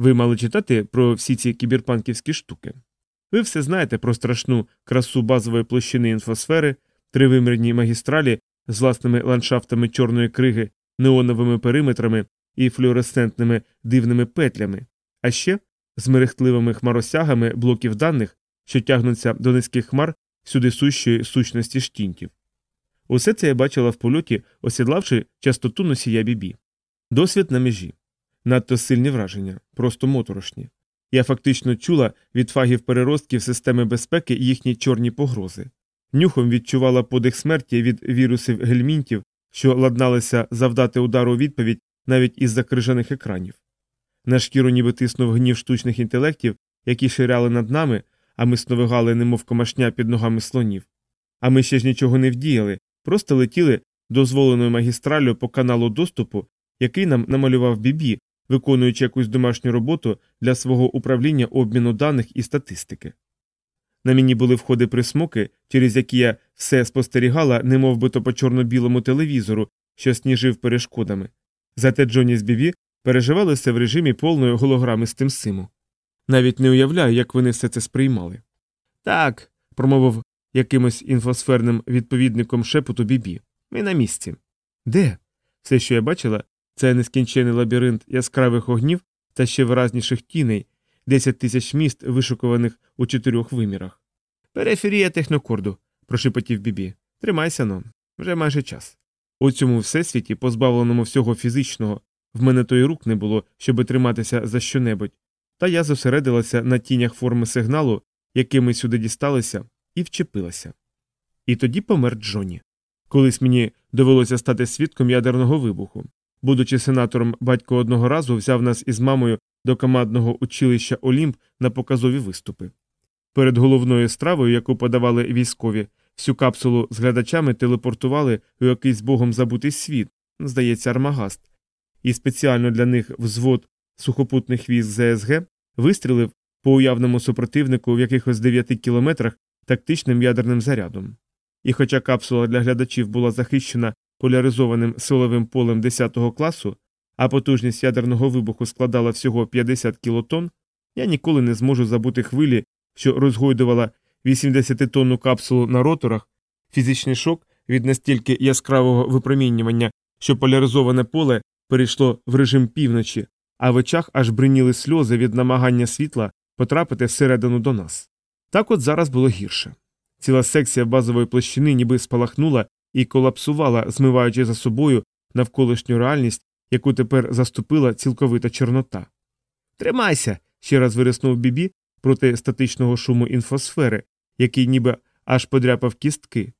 Ви мали читати про всі ці кіберпанківські штуки. Ви все знаєте про страшну красу базової площини інфосфери, тривимірні магістралі з власними ландшафтами чорної криги, неоновими периметрами і флюоресцентними дивними петлями, а ще з мерехтливими хмаросягами блоків даних, що тягнуться до низьких хмар сюди сущої сущності штінтів. Усе це я бачила в польоті, осідлавши частоту носія бібі. Досвід на межі. Надто сильні враження, просто моторошні. Я фактично чула від фагів переростків системи безпеки їхні чорні погрози. Нюхом відчувала подих смерті від вірусів гельмінтів, що ладналися завдати удару відповідь навіть із закрижаних екранів. На шкіру ніби тиснув гнів штучних інтелектів, які ширяли над нами, а ми сновигали, немов комашня під ногами слонів. А ми ще ж нічого не вдіяли, просто летіли дозволеною магістралю по каналу доступу, який нам намалював Бібі, виконуючи якусь домашню роботу для свого управління обміну даних і статистики. На мені були входи присмоки, через які я все спостерігала, немов би то по чорно-білому телевізору, що сніжив перешкодами. Зате Джоні з Бібі переживали все в режимі повної голограми з тим симу. Навіть не уявляю, як вони все це сприймали. Так, промовив якимось інфосферним відповідником шепоту Бібі. Ми на місці. Де? Все, що я бачила, це нескінчений лабіринт яскравих огнів та ще виразніших тіней, 10 тисяч міст, вишукуваних у чотирьох вимірах. Периферія технокорду, прошепотів Бібі. Тримайся но, вже майже час. У цьому всесвіті, позбавленому всього фізичного, в мене тої рук не було, щоби триматися за щонебудь, та я зосередилася на тінях форми сигналу, якими сюди дісталися, і вчепилася. І тоді помер Джоні. Колись мені довелося стати свідком ядерного вибуху. Будучи сенатором, батько одного разу взяв нас із мамою до командного училища Олімп на показові виступи. Перед головною стравою, яку подавали військові, всю капсулу з глядачами телепортували у якийсь богом забутий світ, здається, Армагаст, і спеціально для них взвод сухопутних військ ЗСГ вистрілив по уявному супротивнику в якихось 9 кілометрах тактичним ядерним зарядом. І хоча капсула для глядачів була захищена поляризованим силовим полем 10 класу, а потужність ядерного вибуху складала всього 50 кілотон, я ніколи не зможу забути хвилі, що розгойдувала 80-тонну капсулу на роторах, фізичний шок від настільки яскравого випромінювання, що поляризоване поле перейшло в режим півночі, а в очах аж бриніли сльози від намагання світла потрапити всередину до нас. Так от зараз було гірше. Ціла секція базової площини ніби спалахнула і колапсувала, змиваючи за собою навколишню реальність, яку тепер заступила цілковита чорнота. Тримайся. ще раз вириснув бібі проти статичного шуму інфосфери, який ніби аж подряпав кістки,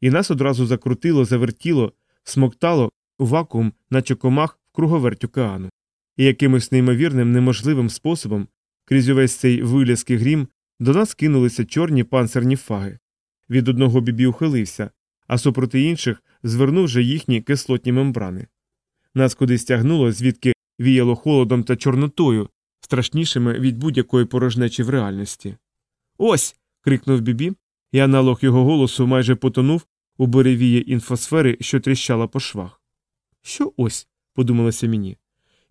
і нас одразу закрутило, завертіло, смоктало у вакуум, наче комах в круговерть океану. І якимось неймовірним, неможливим способом, крізь увесь цей вилязкий грім, до нас кинулися чорні панцерні фаги. Від одного бібі ухилився, а супроти інших звернув вже їхні кислотні мембрани. Нас кудись тягнуло, звідки віяло холодом та чорнотою, страшнішими від будь-якої порожнечі в реальності. Ось. крикнув бібі, і аналог його голосу майже потонув у буревії інфосфери, що тріщала по швах. Що ось, подумалося мені.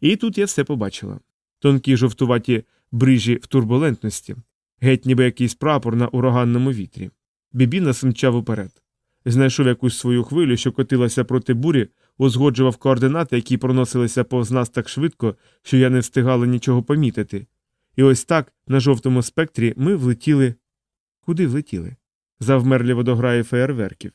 І тут я все побачила тонкі жовтуваті брижі в турбулентності, геть ніби якийсь прапор на ураганному вітрі. Бібі нас мчав уперед. Знайшов якусь свою хвилю, що котилася проти бурі, узгоджував координати, які проносилися повз нас так швидко, що я не встигала нічого помітити. І ось так, на жовтому спектрі, ми влетіли. Куди влетіли? Завмерлі водограї феєрверків,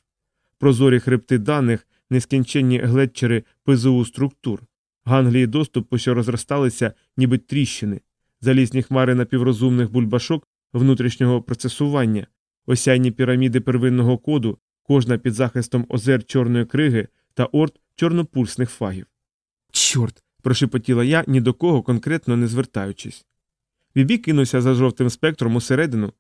прозорі хребти даних, нескінченні глетчери ПЗУ структур, ганглії доступу, що розросталися, ніби тріщини, залізні хмари напіврозумних бульбашок внутрішнього процесування, осяйні піраміди первинного коду, кожна під захистом озер чорної криги та орд чорнопульсних фагів. Чорт. прошепотіла я, ні до кого конкретно не звертаючись. Бібі кинувся за жовтим спектром усередину,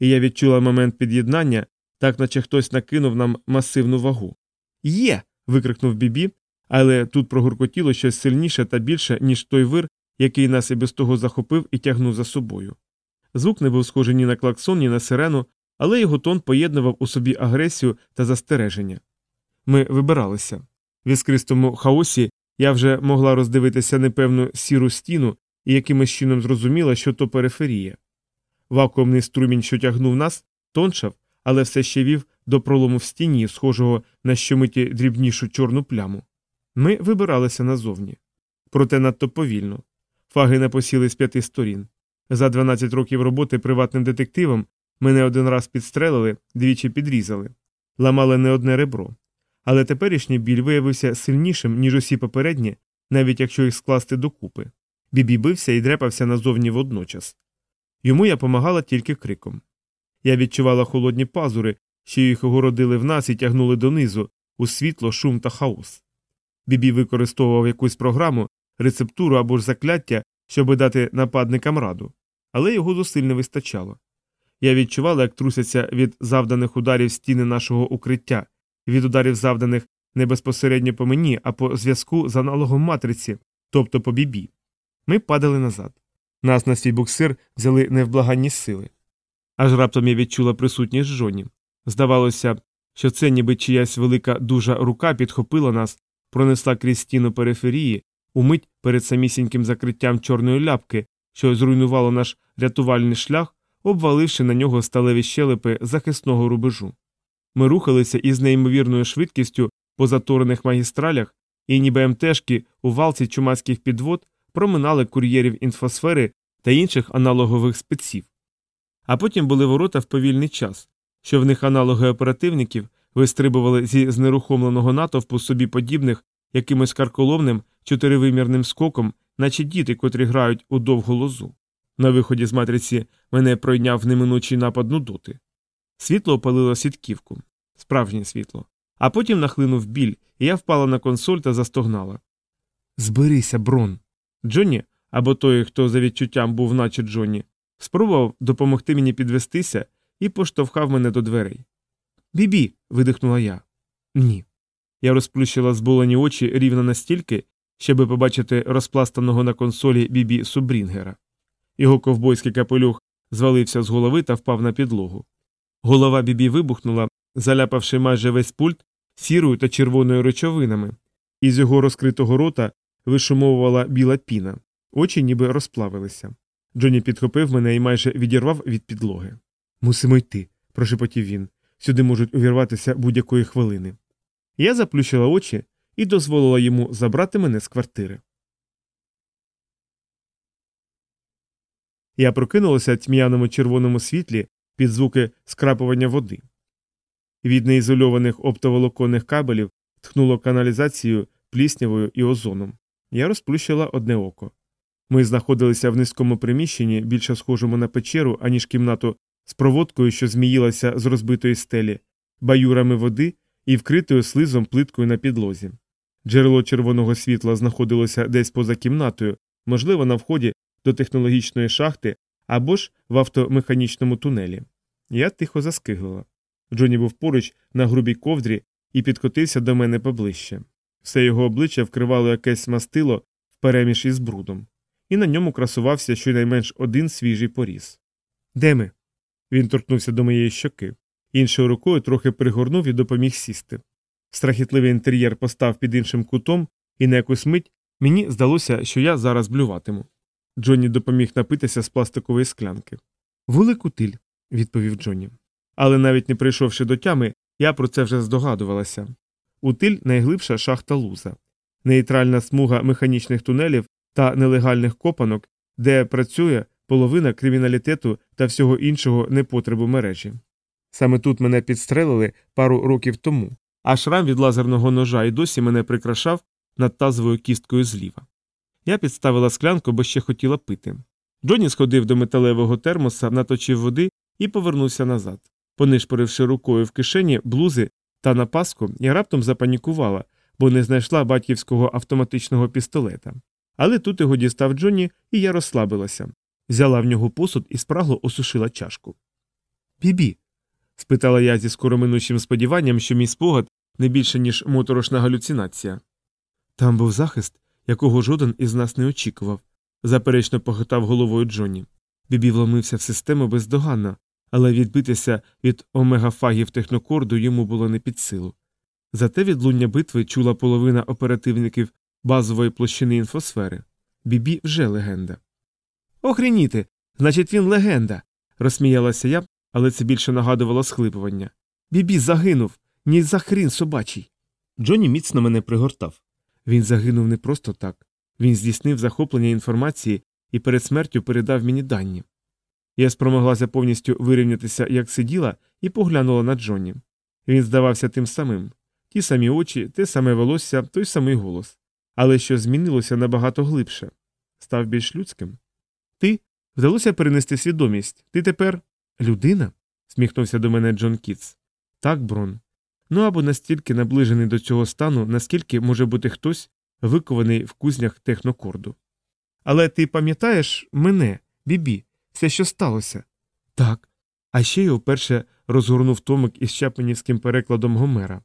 і я відчула момент під'єднання, так наче хтось накинув нам масивну вагу. Є. викрикнув Бібі, але тут прогуркотіло щось сильніше та більше, ніж той вир, який нас і без того захопив і тягнув за собою. Звук не був схожий ні на клаксон, ні на сирену, але його тон поєднував у собі агресію та застереження. Ми вибиралися. В іскристому хаосі я вже могла роздивитися непевну сіру стіну і якимось чином зрозуміла, що то периферія. Вакуумний струмінь, що тягнув нас, тоншав, але все ще вів до пролому в стіні, схожого на щомиті дрібнішу чорну пляму. Ми вибиралися назовні. Проте надто повільно. Фаги не посіли з п'яти сторін. За 12 років роботи приватним детективом мене один раз підстрелили, двічі підрізали, ламали не одне ребро. Але теперішній біль виявився сильнішим, ніж усі попередні, навіть якщо їх скласти докупи. Бібі бився і дрепався назовні водночас. Йому я помагала тільки криком. Я відчувала холодні пазури, що їх огородили в нас і тягнули донизу, у світло, шум та хаос. Бібі використовував якусь програму, рецептуру або ж закляття, щоби дати нападникам раду, але його зусиль не вистачало. Я відчувала, як трусяться від завданих ударів стіни нашого укриття, від ударів завданих не безпосередньо по мені, а по зв'язку з аналогом матриці, тобто по бібі. Ми падали назад. Нас на свій буксир взяли невблаганні сили. Аж раптом я відчула присутність Джоні. Здавалося, що це ніби чиясь велика дужа рука підхопила нас, пронесла крізь стіну периферії, умить перед самісіньким закриттям чорної ляпки, що зруйнувало наш рятувальний шлях, обваливши на нього сталеві щелепи захисного рубежу. Ми рухалися із неймовірною швидкістю по заторених магістралях, і ніби МТшки у валці чумацьких підвод проминали кур'єрів інфосфери та інших аналогових спеців. А потім були ворота в повільний час, що в них аналоги оперативників вистрибували зі знерухомленого натовпу собі подібних якимось карколомним чотиривимірним скоком, наче діти, котрі грають у довгу лозу. На виході з матриці мене пройняв неминучий напад нудоти. Світло опалило сітківку, справжнє світло. А потім нахлинув біль, і я впала на консоль та застогнала. Зберися, Брон. Джонні, або той, хто за відчуттям був, наче Джонні, спробував допомогти мені підвестися і поштовхав мене до дверей. Бібі. видихнула я. Ні. Я розплющила зболені очі рівно настільки, щоби побачити розпластаного на консолі бібі Субрінгера. Його ковбойський капелюх звалився з голови та впав на підлогу. Голова бібі вибухнула, заляпавши майже весь пульт сірою та червоною речовинами, із його розкритого рота вишумовувала біла піна, очі ніби розплавилися. Джонні підхопив мене і майже відірвав від підлоги. Мусимо йти, прошепотів він. Сюди можуть увірватися будь-якої хвилини. Я заплющила очі і дозволила йому забрати мене з квартири. Я прокинулася тьмяному червоному світлі під звуки скрапування води. Від неізольованих оптоволоконних кабелів тхнуло каналізацією, пліснявою і озоном. Я розплющила одне око. Ми знаходилися в низькому приміщенні, більше схожому на печеру, аніж кімнату з проводкою, що зміїлася з розбитої стелі, баюрами води і вкритою слизом плиткою на підлозі. Джерело червоного світла знаходилося десь поза кімнатою, можливо, на вході до технологічної шахти або ж в автомеханічному тунелі. Я тихо заскиглила. Джоні був поруч на грубій ковдрі і підкотився до мене поближче. Все його обличчя вкривало якесь мастило впереміж із брудом, і на ньому красувався щонайменш один свіжий поріз. Де ми? Він торкнувся до моєї щоки, іншою рукою трохи пригорнув і допоміг сісти. Страхітливий інтер'єр постав під іншим кутом, і на якусь мить мені здалося, що я зараз блюватиму. Джонні допоміг напитися з пластикової склянки. Вулик утиль, відповів Джонні. Але навіть не прийшовши до тями, я про це вже здогадувалася. Утиль найглибша шахта луза, нейтральна смуга механічних тунелів та нелегальних копанок, де працює половина криміналітету та всього іншого непотребу мережі. Саме тут мене підстрелили пару років тому, а шрам від лазерного ножа і досі мене прикрашав над тазовою кісткою зліва. Я підставила склянку, бо ще хотіла пити. Джонні сходив до металевого термоса, наточив води і повернувся назад. Понишпоривши рукою в кишені блузи та на паску, я раптом запанікувала, бо не знайшла батьківського автоматичного пістолета. Але тут його дістав Джонні, і я розслабилася. Взяла в нього посуд і спрагло осушила чашку. Бібі. спитала я зі скороминучим сподіванням, що мій спогад не більше, ніж моторошна галюцинація. Там був захист, якого жоден із нас не очікував, заперечно похитав головою Джонні. Бібі вломився в систему бездоганно, але відбитися від омегафагів технокорду йому було не під силу. Зате відлуння битви чула половина оперативників базової площини інфосфери. Бібі вже легенда. Охреніти, значить, він легенда. розсміялася я, але це більше нагадувало схлипування. Бібі загинув, ні за хрін собачий. Джонні міцно мене пригортав. Він загинув не просто так. Він здійснив захоплення інформації і перед смертю передав мені дані. Я спромоглася повністю вирівнятися, як сиділа, і поглянула на Джонні. Він здавався тим самим ті самі очі, те саме волосся, той самий голос. Але що змінилося набагато глибше став більш людським. Ти вдалося перенести свідомість. Ти тепер людина? сміхнувся до мене Джон Кітс. Так, Брон. Ну або настільки наближений до цього стану, наскільки може бути хтось, викований в кузнях технокорду. Але ти пам'ятаєш мене, бібі, все, що сталося? Так. А ще я вперше розгорнув томик із чапанівським перекладом Гомера,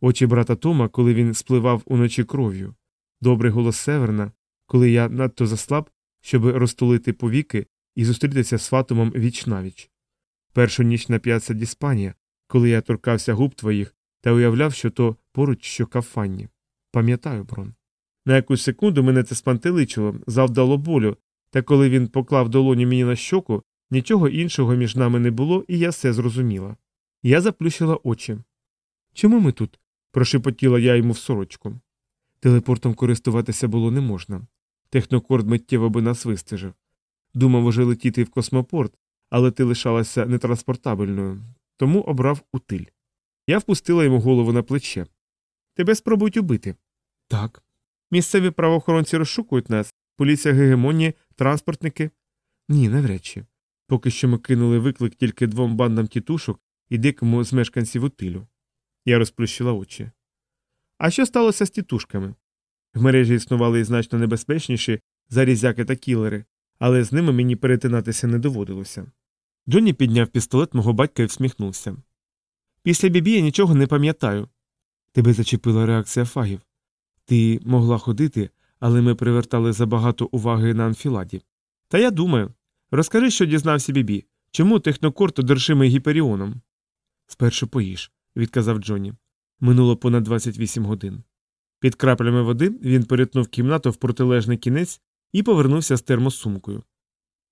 очі брата Тома, коли він спливав уночі кров'ю, добрий голос Северна, коли я надто заслаб, щоб розтулити повіки і зустрітися з Фатумом віч навіч. Першу ніч на п'яца Діспанія, коли я торкався губ твоїх та уявляв, що то поруч щока Фанні. Пам'ятаю, Брон. На якусь секунду мене це спантеличило, завдало болю, та коли він поклав долоні мені на щоку, нічого іншого між нами не було, і я все зрозуміла. Я заплющила очі. Чому ми тут? прошепотіла я йому в сорочку. Телепортом користуватися було не можна. Технокорд миттєво би нас вистежив. Думав уже летіти в космопорт, але ти лишалася нетранспортабельною, тому обрав утиль. Я впустила йому голову на плече. Тебе спробують убити. Так. Місцеві правоохоронці розшукують нас, поліція гегемонії, транспортники. Ні, навряд чи. Поки що ми кинули виклик тільки двом бандам тітушок і дикому з мешканців утилю. Я розплющила очі. А що сталося з тітушками? В мережі існували і значно небезпечніші зарізяки та кілери, але з ними мені перетинатися не доводилося. Джонні підняв пістолет мого батька і всміхнувся. Після бібі я нічого не пам'ятаю. Тебе зачепила реакція фагів. Ти могла ходити, але ми привертали забагато уваги на анфіладі. Та я думаю. Розкажи, що дізнався бібі. Чому технокорт одержимий гіперіоном? Спершу поїж, відказав Джонні. Минуло понад 28 годин. Під краплями води він перетнув кімнату в протилежний кінець і повернувся з термосумкою.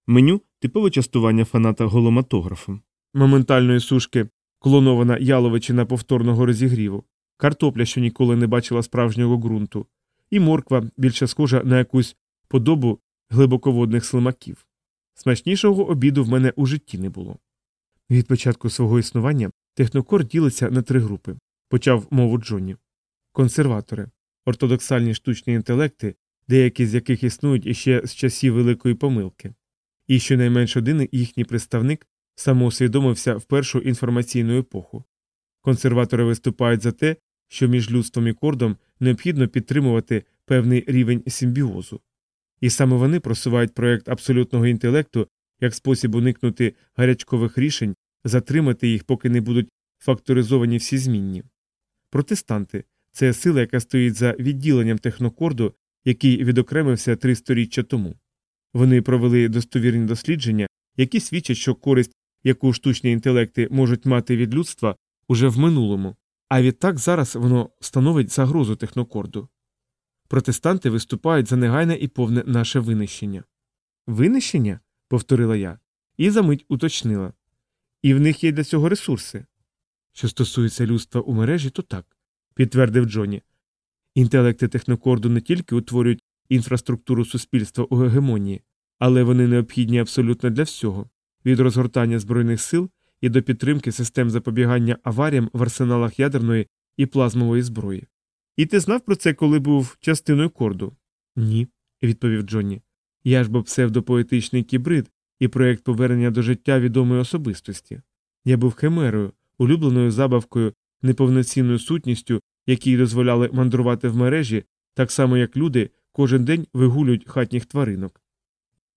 Меню типове частування фаната голоматографом. Моментальної сушки клонована яловичина повторного розігріву, картопля, що ніколи не бачила справжнього ґрунту, і морква більше схожа на якусь подобу глибоководних слимаків. Смачнішого обіду в мене у житті не було. Від початку свого існування технокор ділиться на три групи, почав мову Джонні. Консерватори, ортодоксальні штучні інтелекти, деякі з яких існують іще з часів великої помилки, і щонайменш один їхній представник самоусвідомився в першу інформаційну епоху. Консерватори виступають за те, що між людством і кордом необхідно підтримувати певний рівень симбіозу. І саме вони просувають проєкт абсолютного інтелекту як спосіб уникнути гарячкових рішень, затримати їх, поки не будуть факторизовані всі змінні. Протестанти це сила, яка стоїть за відділенням технокорду, який відокремився три сторіччя тому. Вони провели достовірні дослідження, які свідчать, що користь, яку штучні інтелекти можуть мати від людства, уже в минулому, а відтак зараз воно становить загрозу технокорду. Протестанти виступають за негайне і повне наше винищення. Винищення? повторила я, і за мить уточнила. І в них є для цього ресурси. Що стосується людства у мережі, то так, підтвердив Джоні. Інтелекти технокорду не тільки утворюють інфраструктуру суспільства у гегемонії, але вони необхідні абсолютно для всього від розгортання збройних сил і до підтримки систем запобігання аваріям в арсеналах ядерної і плазмової зброї. І ти знав про це, коли був частиною корду? Ні, відповів Джонні. Я ж бо псевдопоетичний кібрид і проєкт повернення до життя відомої особистості. Я був химерою, улюбленою забавкою, неповноцінною сутністю, якій дозволяли мандрувати в мережі, так само як люди кожен день вигулюють хатніх тваринок.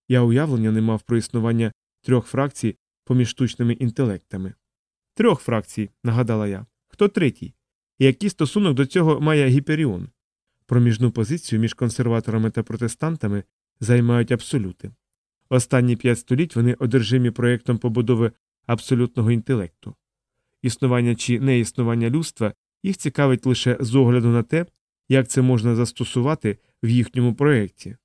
Я уявлення не мав про існування трьох фракцій поміж штучними інтелектами. Трьох фракцій, нагадала я. Хто третій? І який стосунок до цього має гіперіон? Проміжну позицію між консерваторами та протестантами займають абсолюти. Останні п'ять століть вони одержимі проєктом побудови абсолютного інтелекту. Існування чи неіснування людства їх цікавить лише з огляду на те, як це можна застосувати в їхньому проєкті.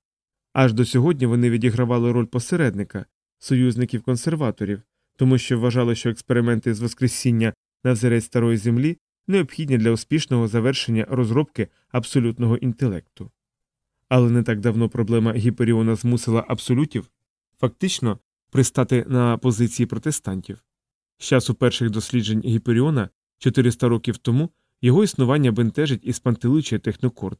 Аж до сьогодні вони відігравали роль посередника, союзників консерваторів, тому що вважали, що експерименти з воскресіння на взірець старої землі необхідні для успішного завершення розробки абсолютного інтелекту. Але не так давно проблема Гіперіона змусила абсолютів фактично пристати на позиції протестантів. З часу перших досліджень Гіперіона 400 років тому його існування бентежить і спантеличує технокорд.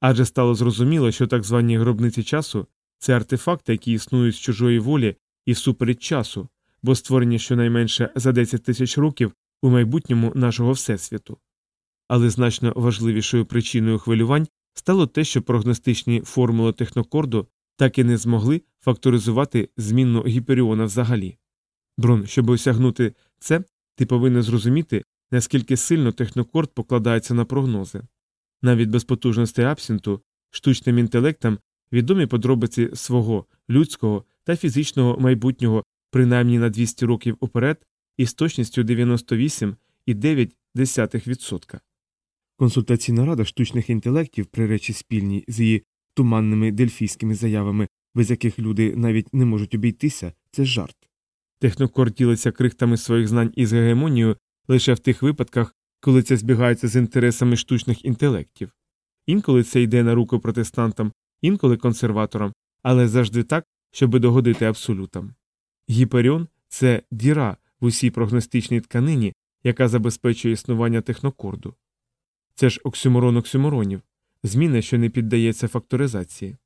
Адже стало зрозуміло, що так звані гробниці часу це артефакти, які існують з чужої волі і всупереч часу, бо створені щонайменше за 10 тисяч років у майбутньому нашого Всесвіту. Але значно важливішою причиною хвилювань стало те, що прогностичні формули технокорду так і не змогли факторизувати змінну гіперіона взагалі. Брун, щоб осягнути це, ти повинен зрозуміти, наскільки сильно технокорд покладається на прогнози. Навіть без потужностей абсенту, штучним інтелектам відомі подробиці свого людського та фізичного майбутнього принаймні на 200 років уперед із точністю 98,9%. Консультаційна рада штучних інтелектів при речі спільній з її туманними дельфійськими заявами, без яких люди навіть не можуть обійтися, це жарт. Технокор ділиться крихтами своїх знань із гегемонією лише в тих випадках, коли це збігається з інтересами штучних інтелектів. Інколи це йде на руку протестантам, інколи консерваторам, але завжди так, щоби догодити абсолютам. Гіперіон це діра в усій прогностичній тканині, яка забезпечує існування технокорду. Це ж оксюморон оксюморонів, зміна, що не піддається факторизації.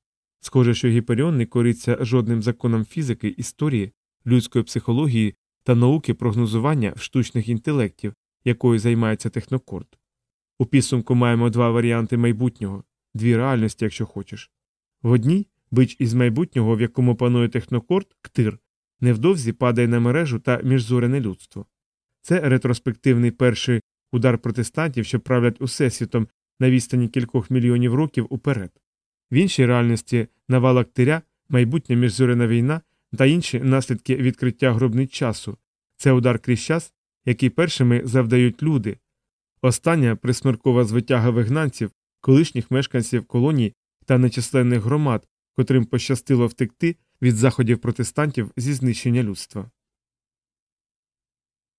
Схоже, що гіперіон не кориться жодним законам фізики, історії, людської психології та науки прогнозування штучних інтелектів, якою займається технокорд. У підсумку маємо два варіанти майбутнього, дві реальності, якщо хочеш. В одній бич із майбутнього, в якому панує технокорд, ктир, невдовзі падає на мережу та міжзорене людство. Це ретроспективний перший удар протестантів, що правлять усесвітом на відстані кількох мільйонів років уперед. В іншій реальності навала ктиря, майбутня міжзоряна війна та інші наслідки відкриття гробниць часу це удар крізь час, який першими завдають люди. Остання присмеркова звитяга вигнанців, колишніх мешканців колоній та нечисленних громад, котрим пощастило втекти від заходів протестантів зі знищення людства.